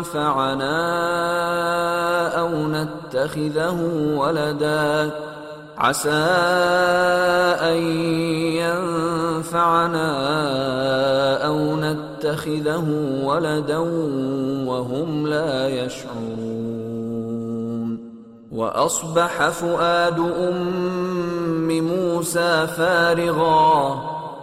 ينفعنا أو نتخذه ولدا. عسى أن ينفعنا أو نتخذه ولدا وهم لا يشعرون. وأصبح فؤاد أم موسى فارغا.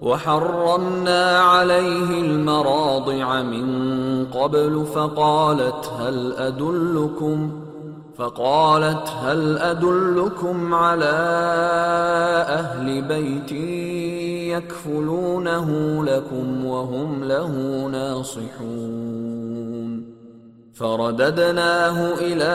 وحرمنا عليه المراضع من قبل فقالت هل أدلكم فقالت هل أدلكم على أهل بيت يكفلونه لكم وهم له ناصحون فرددناه إلى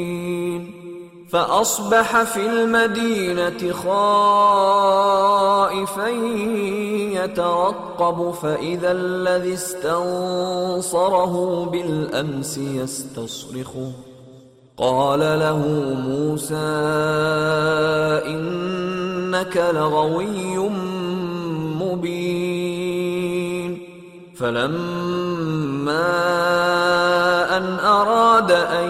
فأصبح في المدينة خائفا يترقب فإذا الذي استنصره بالأمس يستصرخه قال له موسى إنك لغوي مبين. فلما أن أراد أن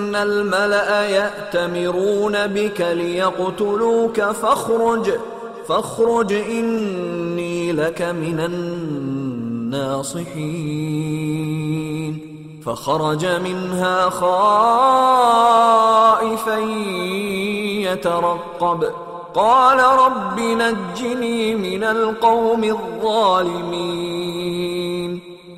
ان الملا ياتمرون بك ليقتلوك فاخرج فاخرج اني لك من الناصحين. فخرج منها خائفا يترقب. قال رب نجني من القوم الظالمين.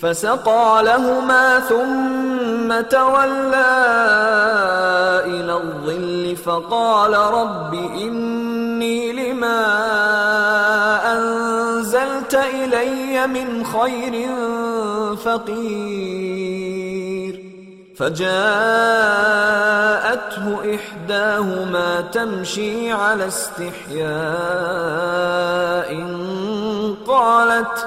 فسقى لهما ثم تولى إلى الظل فقال رب إني لما أنزلت إلي من خير فقير فجاءته إحداهما تمشي على استحياء قالت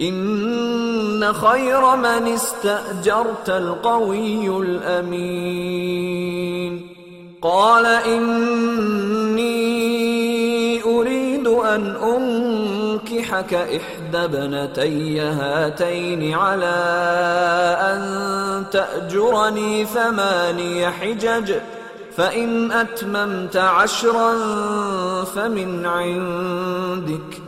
إن خير من استأجرت القوي الأمين. قال إني أريد أن أنكحك إحدى ابنتي هاتين على أن تأجرني ثماني حجج فإن أتممت عشرا فمن عندك.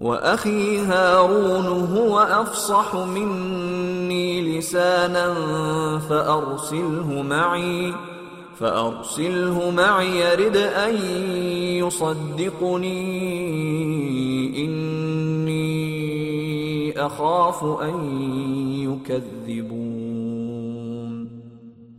وأخي هارون هو أفصح مني لسانا فأرسله معي فأرسله معي يرد أن يصدقني. إني أخاف أن يكذبون.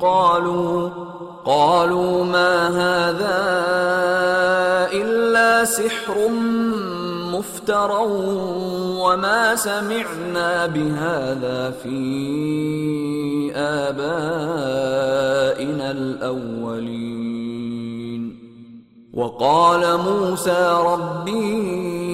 قالوا قالوا ما هذا إلا سحر مفترى وما سمعنا بهذا في آبائنا الأولين. وقال موسى ربي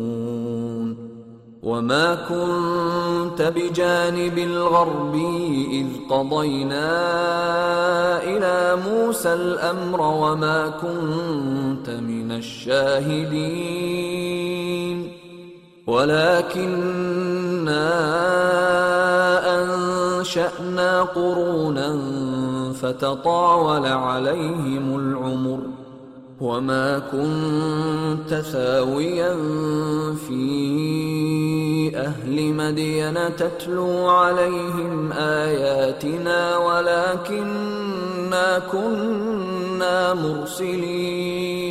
وما كنت بجانب الغرب إذ قضينا إلى موسى الأمر وما كنت من الشاهدين ولكننا أنشأنا قرونا فتطاول عليهم العمر وما كنت ثاويا في أهل مدين تتلو عليهم آياتنا ولكنا كنا مرسلين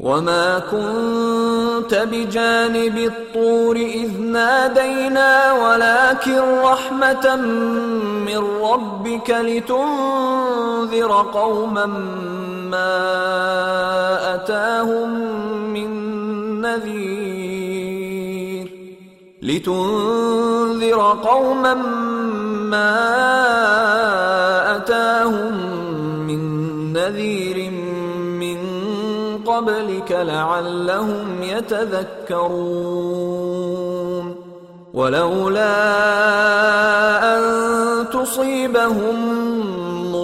وما كنت بجانب الطور إذ نادينا ولكن رحمة من ربك لتنذر قوما ما أتاهم من نذير لتنذر قوما ما أتاهم من نذير قبلك لعلهم يتذكرون ولولا ان تصيبهم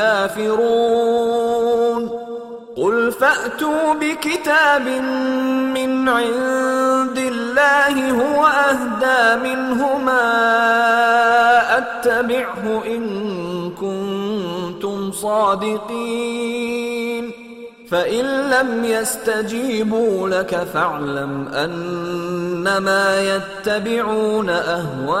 كافرون قل فأتوا بكتاب من عند الله هو أهدى منهما أتبعه إن كنتم صادقين. فإن لم يستجيبوا لك فاعلم أنما يتبعون أهواءهم.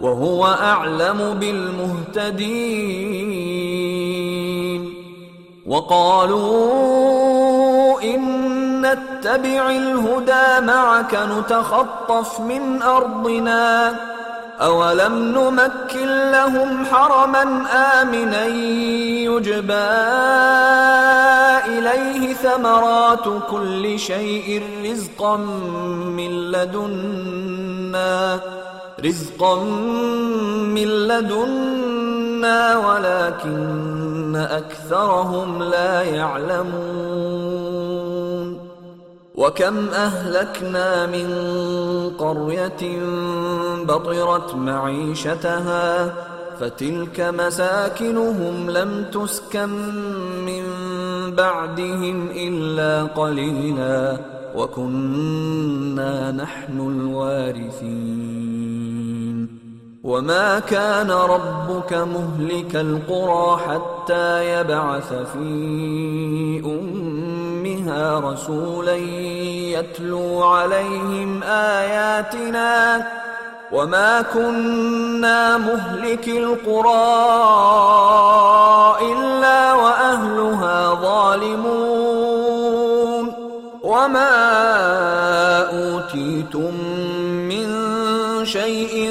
وهو أعلم بالمهتدين. وقالوا إن نتبع الهدى معك نتخطف من أرضنا. أولم نمكن لهم حرما آمنا يجبى إليه ثمرات كل شيء رزقا من لدنا. رزقا من لدنا ولكن اكثرهم لا يعلمون وكم اهلكنا من قريه بطرت معيشتها فتلك مساكنهم لم تسكن من بعدهم الا قليلا وكنا نحن الوارثين وما كان ربك مهلك القرى حتى يبعث في امها رسولا يتلو عليهم اياتنا وما كنا مهلك القرى الا واهلها ظالمون وما اوتيتم من شيء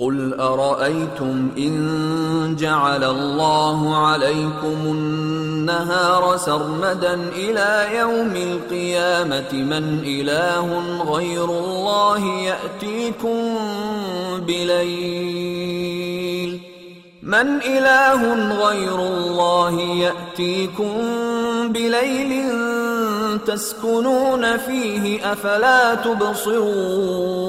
قل أرأيتم إن جعل الله عليكم النهار سرمدا إلى يوم القيامة من إله غير الله يأتيكم بليل من إله غير الله يأتيكم بليل تسكنون فيه أفلا تبصرون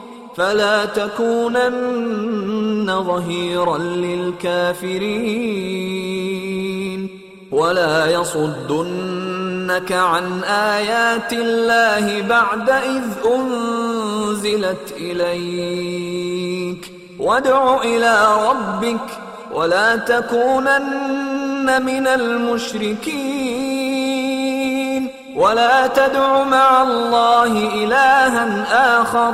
فلا تكونن ظهيرا للكافرين. ولا يصدنك عن آيات الله بعد إذ أنزلت إليك. وادع إلى ربك ولا تكونن من المشركين. ولا تدع مع الله إلها آخر.